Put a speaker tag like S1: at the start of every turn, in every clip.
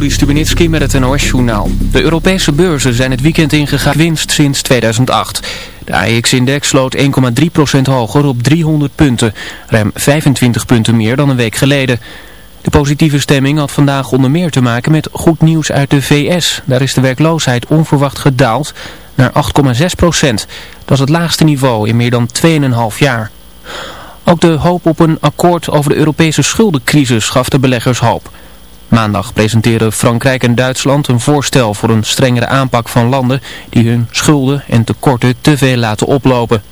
S1: Juri met het NOS-journaal. De Europese beurzen zijn het weekend ingegaan winst sinds 2008. De AEX-index sloot 1,3% hoger op 300 punten, ruim 25 punten meer dan een week geleden. De positieve stemming had vandaag onder meer te maken met goed nieuws uit de VS. Daar is de werkloosheid onverwacht gedaald naar 8,6%. Dat is het laagste niveau in meer dan 2,5 jaar. Ook de hoop op een akkoord over de Europese schuldencrisis gaf de beleggers hoop. Maandag presenteren Frankrijk en Duitsland een voorstel voor een strengere aanpak van landen die hun schulden en tekorten te veel laten oplopen.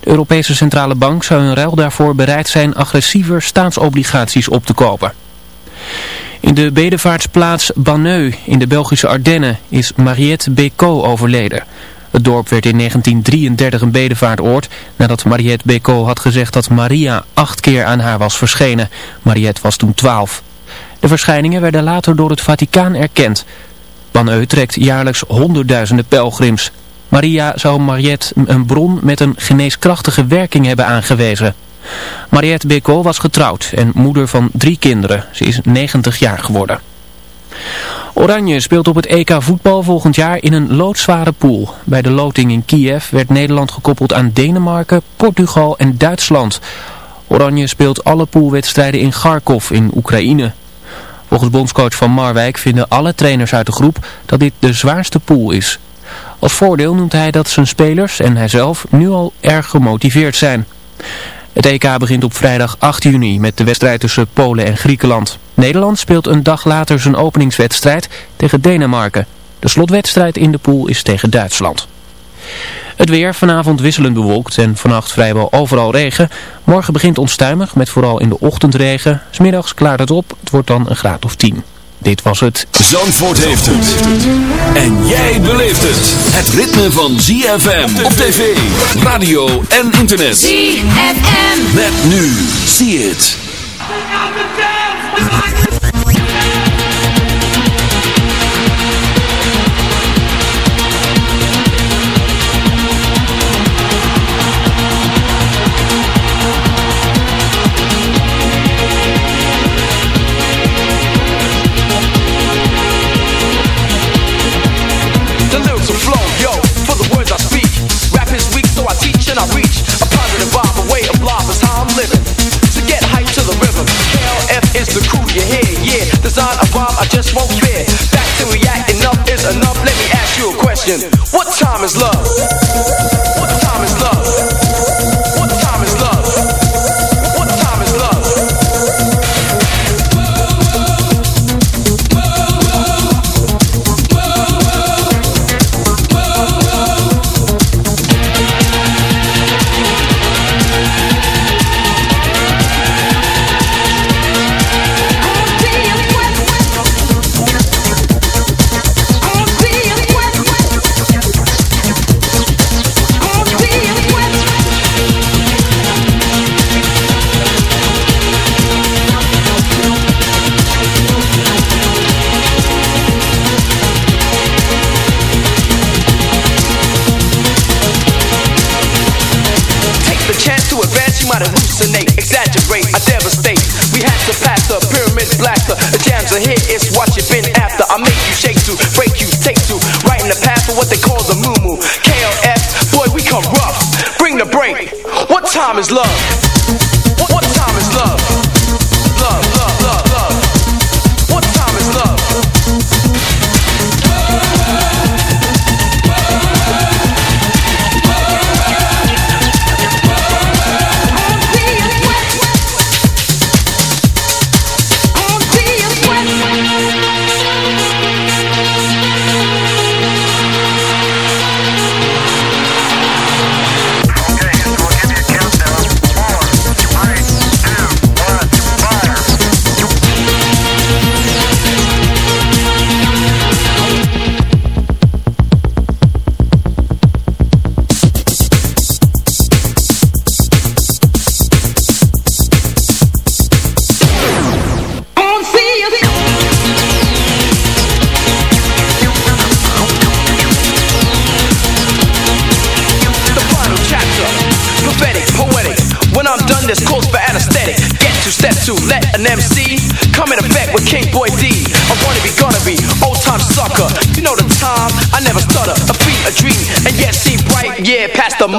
S1: De Europese Centrale Bank zou in ruil daarvoor bereid zijn agressiever staatsobligaties op te kopen. In de bedevaartsplaats Banneux in de Belgische Ardennen is Mariette Bécaud overleden. Het dorp werd in 1933 een bedevaartoord nadat Mariette Bécaud had gezegd dat Maria acht keer aan haar was verschenen. Mariette was toen twaalf. De verschijningen werden later door het Vaticaan erkend. Banneux trekt jaarlijks honderdduizenden pelgrims. Maria zou Mariette een bron met een geneeskrachtige werking hebben aangewezen. Mariette Bécaud was getrouwd en moeder van drie kinderen. Ze is 90 jaar geworden. Oranje speelt op het EK voetbal volgend jaar in een loodzware pool. Bij de loting in Kiev werd Nederland gekoppeld aan Denemarken, Portugal en Duitsland. Oranje speelt alle poolwedstrijden in Kharkov in Oekraïne. Volgens bondscoach van Marwijk vinden alle trainers uit de groep dat dit de zwaarste pool is. Als voordeel noemt hij dat zijn spelers en hijzelf nu al erg gemotiveerd zijn. Het EK begint op vrijdag 8 juni met de wedstrijd tussen Polen en Griekenland. Nederland speelt een dag later zijn openingswedstrijd tegen Denemarken. De slotwedstrijd in de pool is tegen Duitsland. Het weer vanavond wisselend bewolkt en vannacht vrijwel overal regen. Morgen begint onstuimig met vooral in de ochtend regen. Smiddags klaart het op, het wordt dan een graad of 10. Dit was het.
S2: Zandvoort heeft het. En jij beleeft het. Het ritme van ZFM op tv, radio en internet.
S3: ZFM.
S2: Met nu. See it.
S4: Is the crew you hear, yeah. Design a rhyme I just won't fear. Back to react, enough is enough. Let me ask you a question. What time is love? After. I make you shake to, break you, take to, right in the path for what they call the moo KLF, boy, we come rough. Bring the break. What time is love?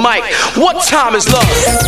S3: Mic. What time is love?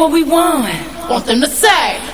S3: What we want. Want them to say.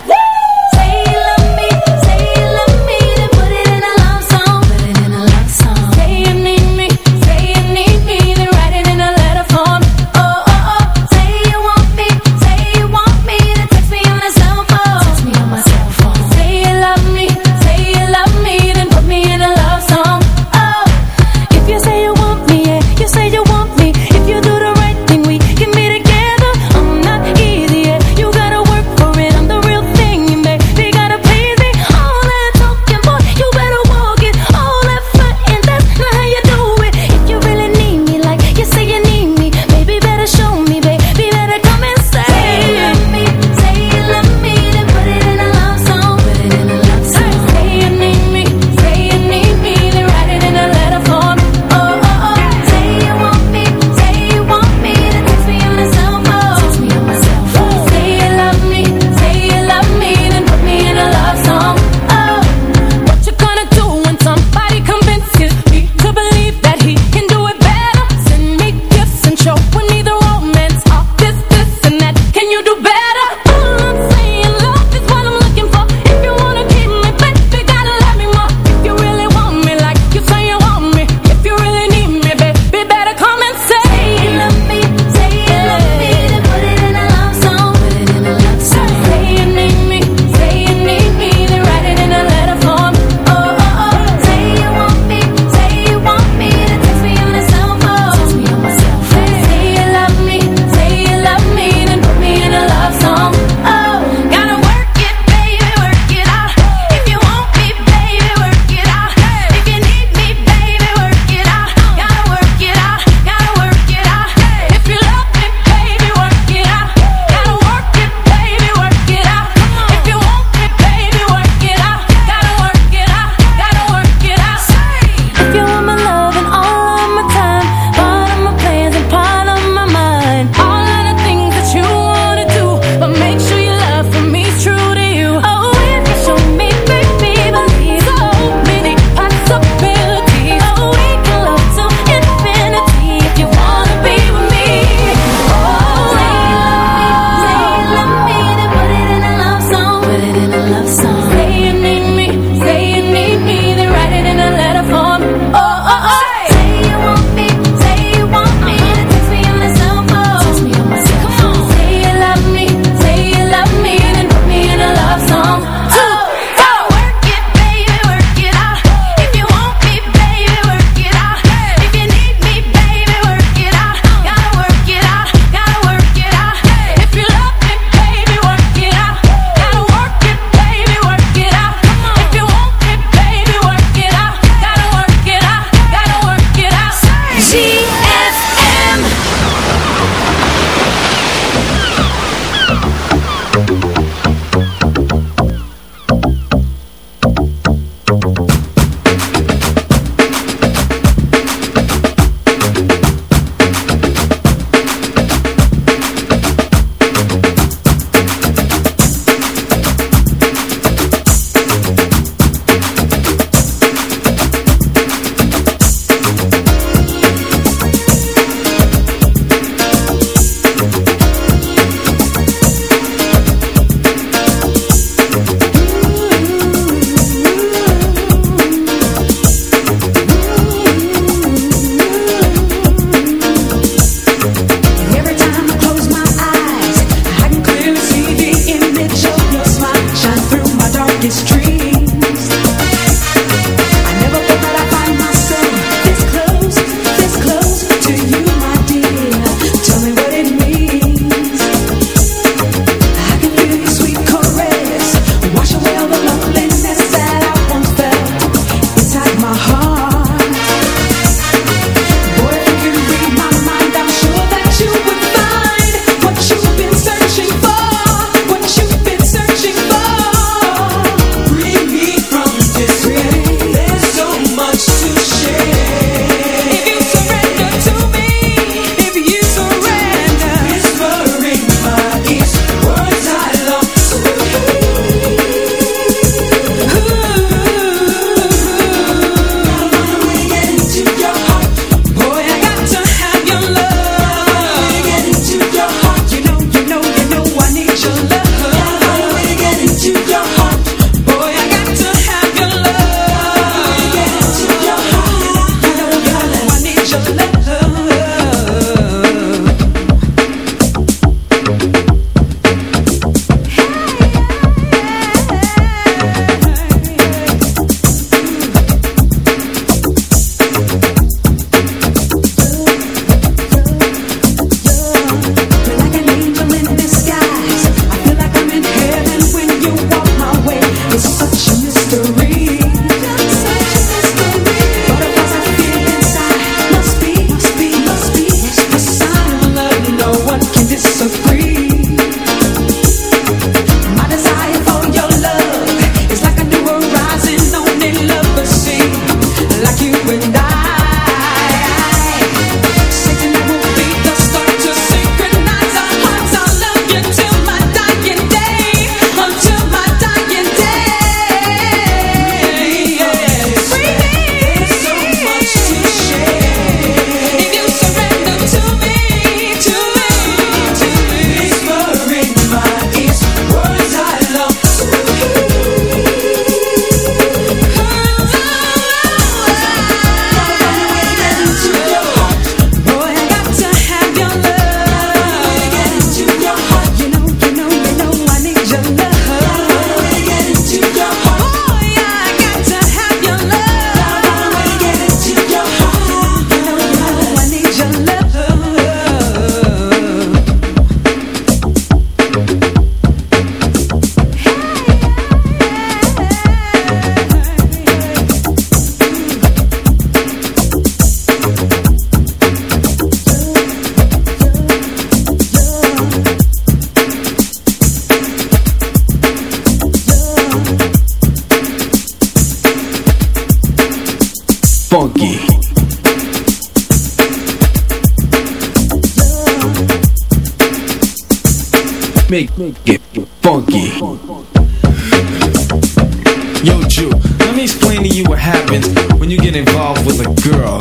S5: involved with a girl.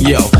S5: Yo,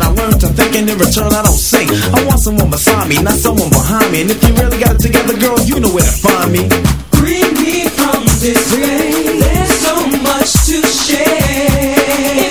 S5: I learned to think, and in return, I don't sing. I want someone beside me, not someone behind me. And if you really got it together, girl, you know where to find me.
S6: Bring me from this place. There's so much to share.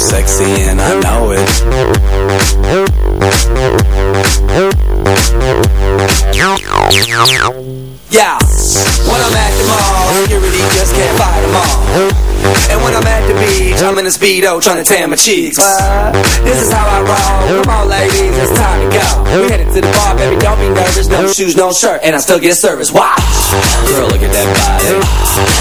S7: Sexy and I know it. Yeah, when I'm at the mall, security just can't fight them all. And when I'm at the beach, I'm in a speedo trying to tan my cheeks. But this is how I roll. Come on, ladies, it's time to go. We headed to the bar, baby, don't be nervous. No shoes, no shirt, and I still get service. Watch. Girl, look at that body.